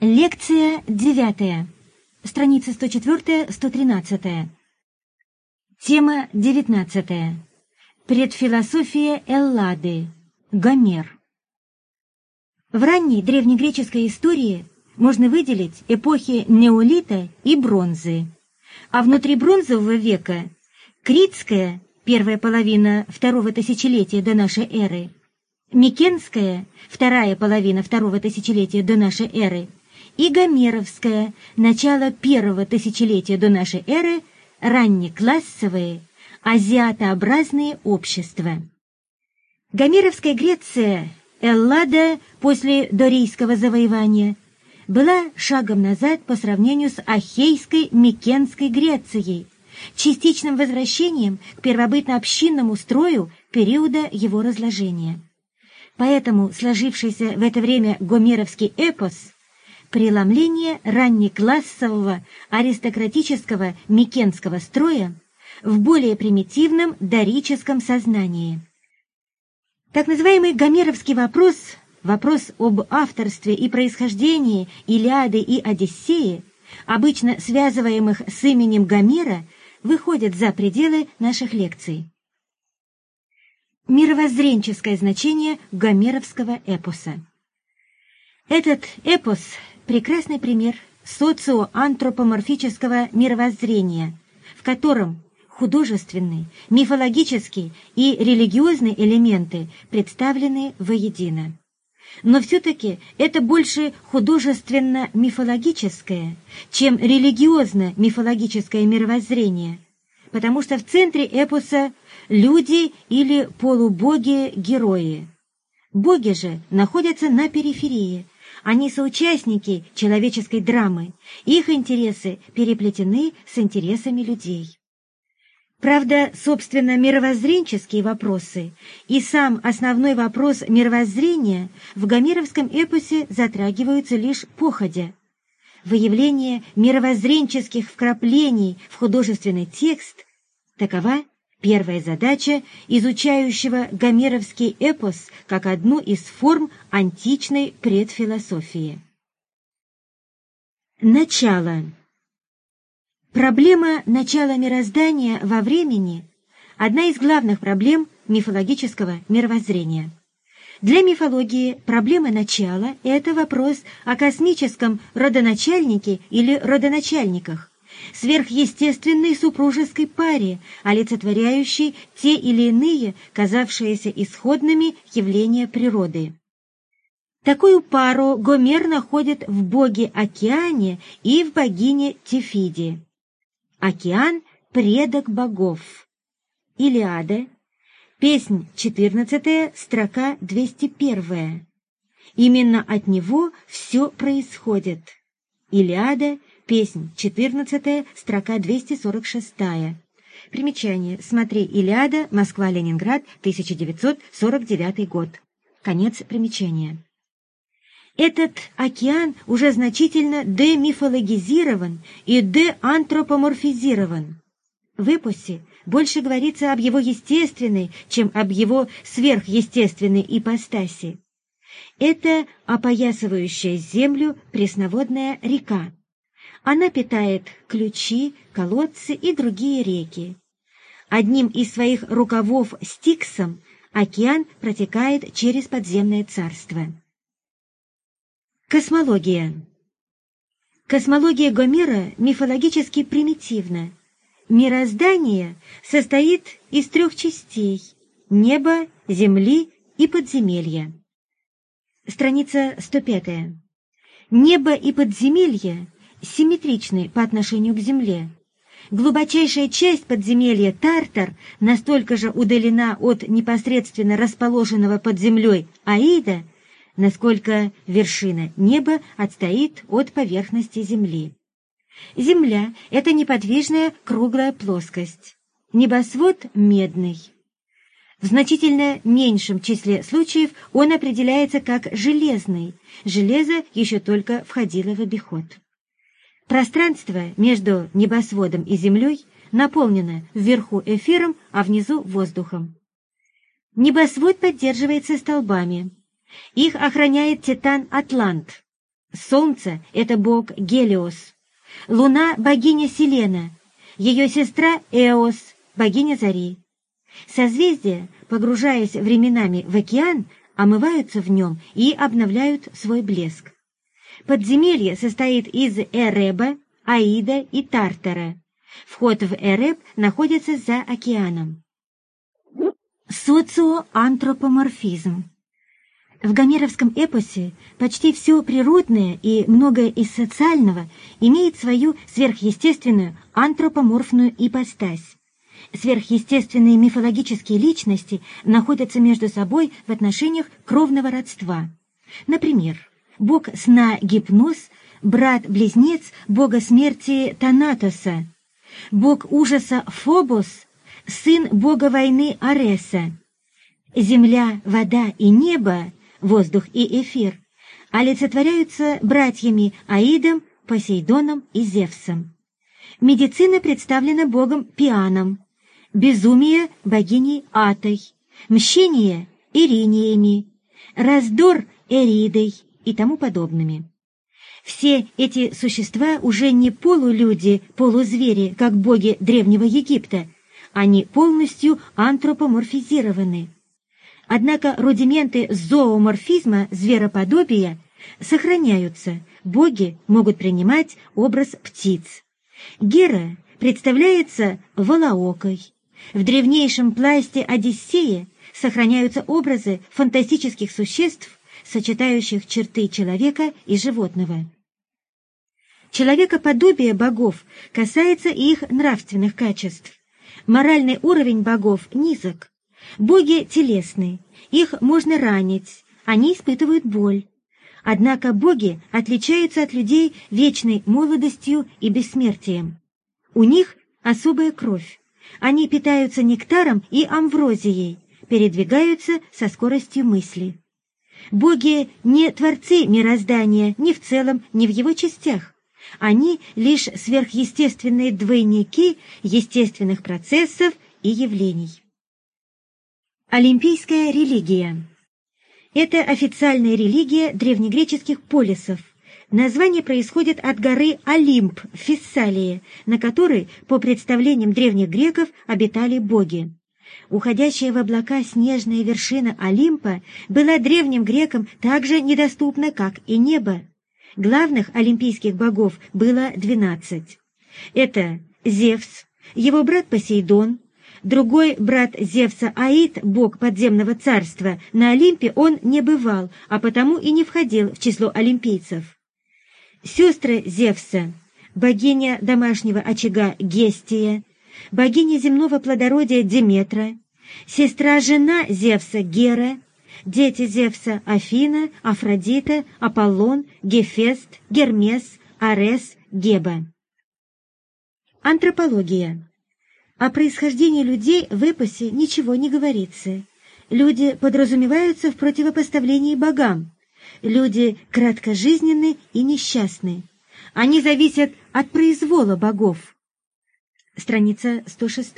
Лекция девятая. Страница 104-113. Тема девятнадцатая. Предфилософия Эллады. Гомер. В ранней древнегреческой истории можно выделить эпохи неолита и бронзы. А внутри бронзового века Критская, первая половина второго тысячелетия до нашей эры, Микенская, вторая половина второго тысячелетия до нашей эры, и Гомеровское, начало первого тысячелетия до нашей эры, раннеклассовые, азиатообразные общества. Гомеровская Греция, Эллада после дорийского завоевания, была шагом назад по сравнению с Ахейской Микенской Грецией, частичным возвращением к первобытно-общинному строю периода его разложения. Поэтому сложившийся в это время гомеровский эпос преломление раннеклассового аристократического микенского строя в более примитивном дорическом сознании. Так называемый гомеровский вопрос, вопрос об авторстве и происхождении Илиады и Одиссеи, обычно связываемых с именем Гомера, выходит за пределы наших лекций. Мировоззренческое значение гомеровского эпоса. Этот эпос прекрасный пример социоантропоморфического мировоззрения, в котором художественные, мифологические и религиозные элементы представлены воедино. Но все-таки это больше художественно-мифологическое, чем религиозно-мифологическое мировоззрение, потому что в центре эпоса люди или полубоги-герои. Боги же находятся на периферии – они соучастники человеческой драмы, их интересы переплетены с интересами людей. Правда, собственно, мировоззренческие вопросы и сам основной вопрос мировоззрения в гомеровском эпосе затрагиваются лишь походя. Выявление мировоззренческих вкраплений в художественный текст – такова Первая задача изучающего гомеровский эпос как одну из форм античной предфилософии. Начало. Проблема начала мироздания во времени – одна из главных проблем мифологического мировоззрения. Для мифологии проблема начала – это вопрос о космическом родоначальнике или родоначальниках, сверхъестественной супружеской паре, олицетворяющей те или иные, казавшиеся исходными явления природы. Такую пару Гомер находит в боге Океане и в богине Тефиде. Океан – предок богов. Илиада, песнь 14, строка 201. Именно от него все происходит. Илиада, Песнь 14, строка 246. Примечание. Смотри «Илиада. Москва-Ленинград. 1949 год». Конец примечания. Этот океан уже значительно демифологизирован и деантропоморфизирован. В эпосе больше говорится об его естественной, чем об его сверхъестественной ипостаси. Это опоясывающая землю пресноводная река. Она питает ключи, колодцы и другие реки. Одним из своих рукавов Стиксом океан протекает через подземное царство. Космология Космология Гомера мифологически примитивна. Мироздание состоит из трех частей – неба, земли и подземелья. Страница 105. Небо и подземелье симметричны по отношению к Земле. Глубочайшая часть подземелья Тартар настолько же удалена от непосредственно расположенного под землей Аида, насколько вершина неба отстоит от поверхности Земли. Земля — это неподвижная круглая плоскость. Небосвод — медный. В значительно меньшем числе случаев он определяется как железный. Железо еще только входило в обиход. Пространство между небосводом и землей наполнено вверху эфиром, а внизу воздухом. Небосвод поддерживается столбами. Их охраняет титан Атлант. Солнце — это бог Гелиос. Луна — богиня Селена. Ее сестра Эос — богиня Зари. Созвездия, погружаясь временами в океан, омываются в нем и обновляют свой блеск. Подземелье состоит из Эреба, Аида и Тартара. Вход в Эреб находится за океаном. Социоантропоморфизм в гомеровском эпосе почти все природное и многое из социального имеет свою сверхъестественную антропоморфную ипостась. Сверхъестественные мифологические личности находятся между собой в отношениях кровного родства. Например, бог сна Гипноз, брат-близнец бога смерти Танатоса, бог ужаса Фобос, сын бога войны Ареса. Земля, вода и небо воздух и эфир, олицетворяются братьями Аидом, Посейдоном и Зевсом. Медицина представлена богом Пианом, безумие – богиней Атой, мщение – Ириниями, раздор – Эридой и тому подобными. Все эти существа уже не полулюди, полузвери, как боги Древнего Египта, они полностью антропоморфизированы. Однако рудименты зооморфизма, звероподобия, сохраняются, боги могут принимать образ птиц. Гера представляется волоокой. В древнейшем пласте Одиссея сохраняются образы фантастических существ, сочетающих черты человека и животного. Человекоподобие богов касается их нравственных качеств. Моральный уровень богов низок. Боги телесны, их можно ранить, они испытывают боль. Однако боги отличаются от людей вечной молодостью и бессмертием. У них особая кровь. Они питаются нектаром и амврозией, передвигаются со скоростью мысли. Боги не творцы мироздания ни в целом, ни в его частях. Они лишь сверхъестественные двойники естественных процессов и явлений. Олимпийская религия. Это официальная религия древнегреческих полисов. Название происходит от горы Олимп в Фессалии, на которой, по представлениям древних греков, обитали боги. Уходящая в облака снежная вершина Олимпа была древним грекам так же недоступна, как и небо. Главных олимпийских богов было двенадцать. Это Зевс, его брат Посейдон, Другой брат Зевса Аид, бог подземного царства, на Олимпе он не бывал, а потому и не входил в число олимпийцев. Сестры Зевса, богиня домашнего очага Гестия, богиня земного плодородия Деметра, сестра-жена Зевса Гера, дети Зевса Афина, Афродита, Аполлон, Гефест, Гермес, Арес, Геба. Антропология о происхождении людей в эпосе ничего не говорится. Люди подразумеваются в противопоставлении богам. Люди краткожизненны и несчастны. Они зависят от произвола богов. Страница 106.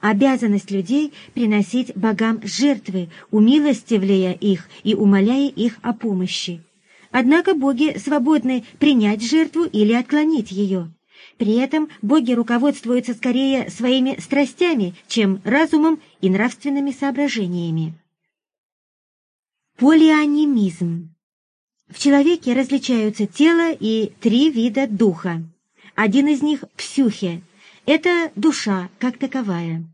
Обязанность людей приносить богам жертвы, умилостивляя их и умоляя их о помощи. Однако боги свободны принять жертву или отклонить ее. При этом боги руководствуются скорее своими страстями, чем разумом и нравственными соображениями. Полианимизм. В человеке различаются тело и три вида духа. Один из них – псюхе. Это душа как таковая.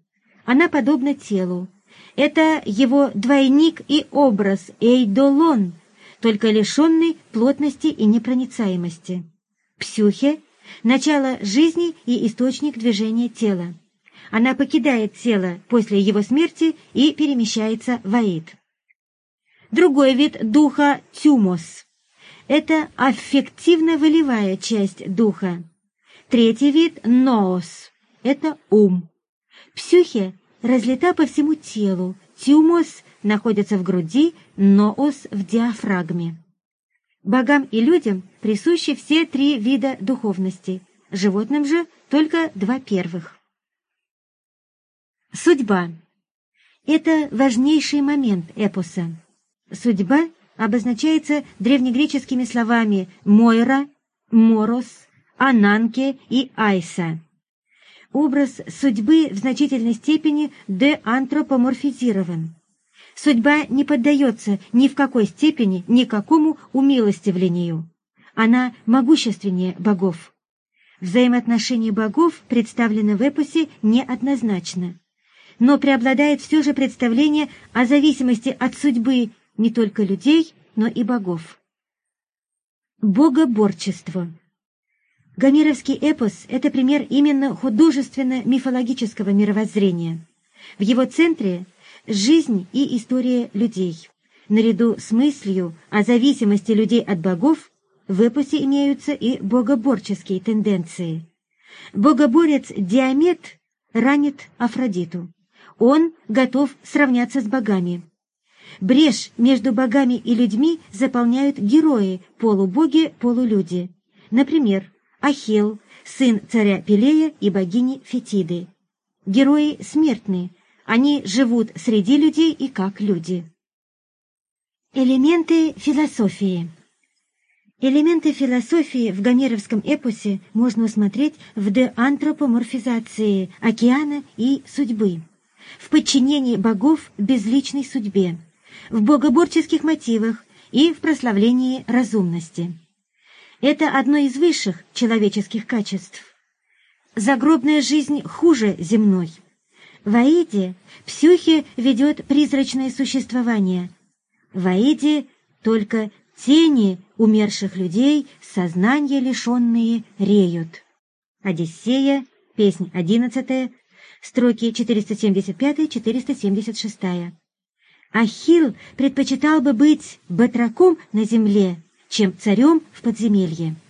Она подобна телу. Это его двойник и образ эйдолон, только лишенный плотности и непроницаемости. Псюхе начало жизни и источник движения тела. Она покидает тело после его смерти и перемещается в аид. Другой вид духа – тюмос. Это аффективно-волевая часть духа. Третий вид – ноос. Это ум. Псюхе разлета по всему телу, тюмос находится в груди, ноос в диафрагме. Богам и людям присущи все три вида духовности, животным же только два первых. Судьба – это важнейший момент эпоса. Судьба обозначается древнегреческими словами «мойра», «морос», «ананке» и «айса». Образ судьбы в значительной степени деантропоморфизирован. Судьба не поддается ни в какой степени никакому умилостивлению. Она могущественнее богов. Взаимоотношения богов представлены в эпосе неоднозначно. Но преобладает все же представление о зависимости от судьбы не только людей, но и богов. Богоборчество Гомеровский эпос – это пример именно художественно-мифологического мировоззрения. В его центре – жизнь и история людей. Наряду с мыслью о зависимости людей от богов в эпосе имеются и богоборческие тенденции. Богоборец Диамет ранит Афродиту. Он готов сравняться с богами. Брешь между богами и людьми заполняют герои, полубоги, полулюди. Например, Ахилл, сын царя Пелея и богини Фетиды. Герои смертны, они живут среди людей и как люди. Элементы философии Элементы философии в гомеровском эпосе можно усмотреть в деантропоморфизации океана и судьбы, в подчинении богов безличной судьбе, в богоборческих мотивах и в прославлении разумности. Это одно из высших человеческих качеств. Загробная жизнь хуже земной. В Аиде Псюхе ведет призрачное существование. В Аиде только Тени умерших людей, сознания лишенные, реют. Одиссея, песнь одиннадцатая, строки 475-476. Ахилл предпочитал бы быть батраком на земле, чем царем в подземелье.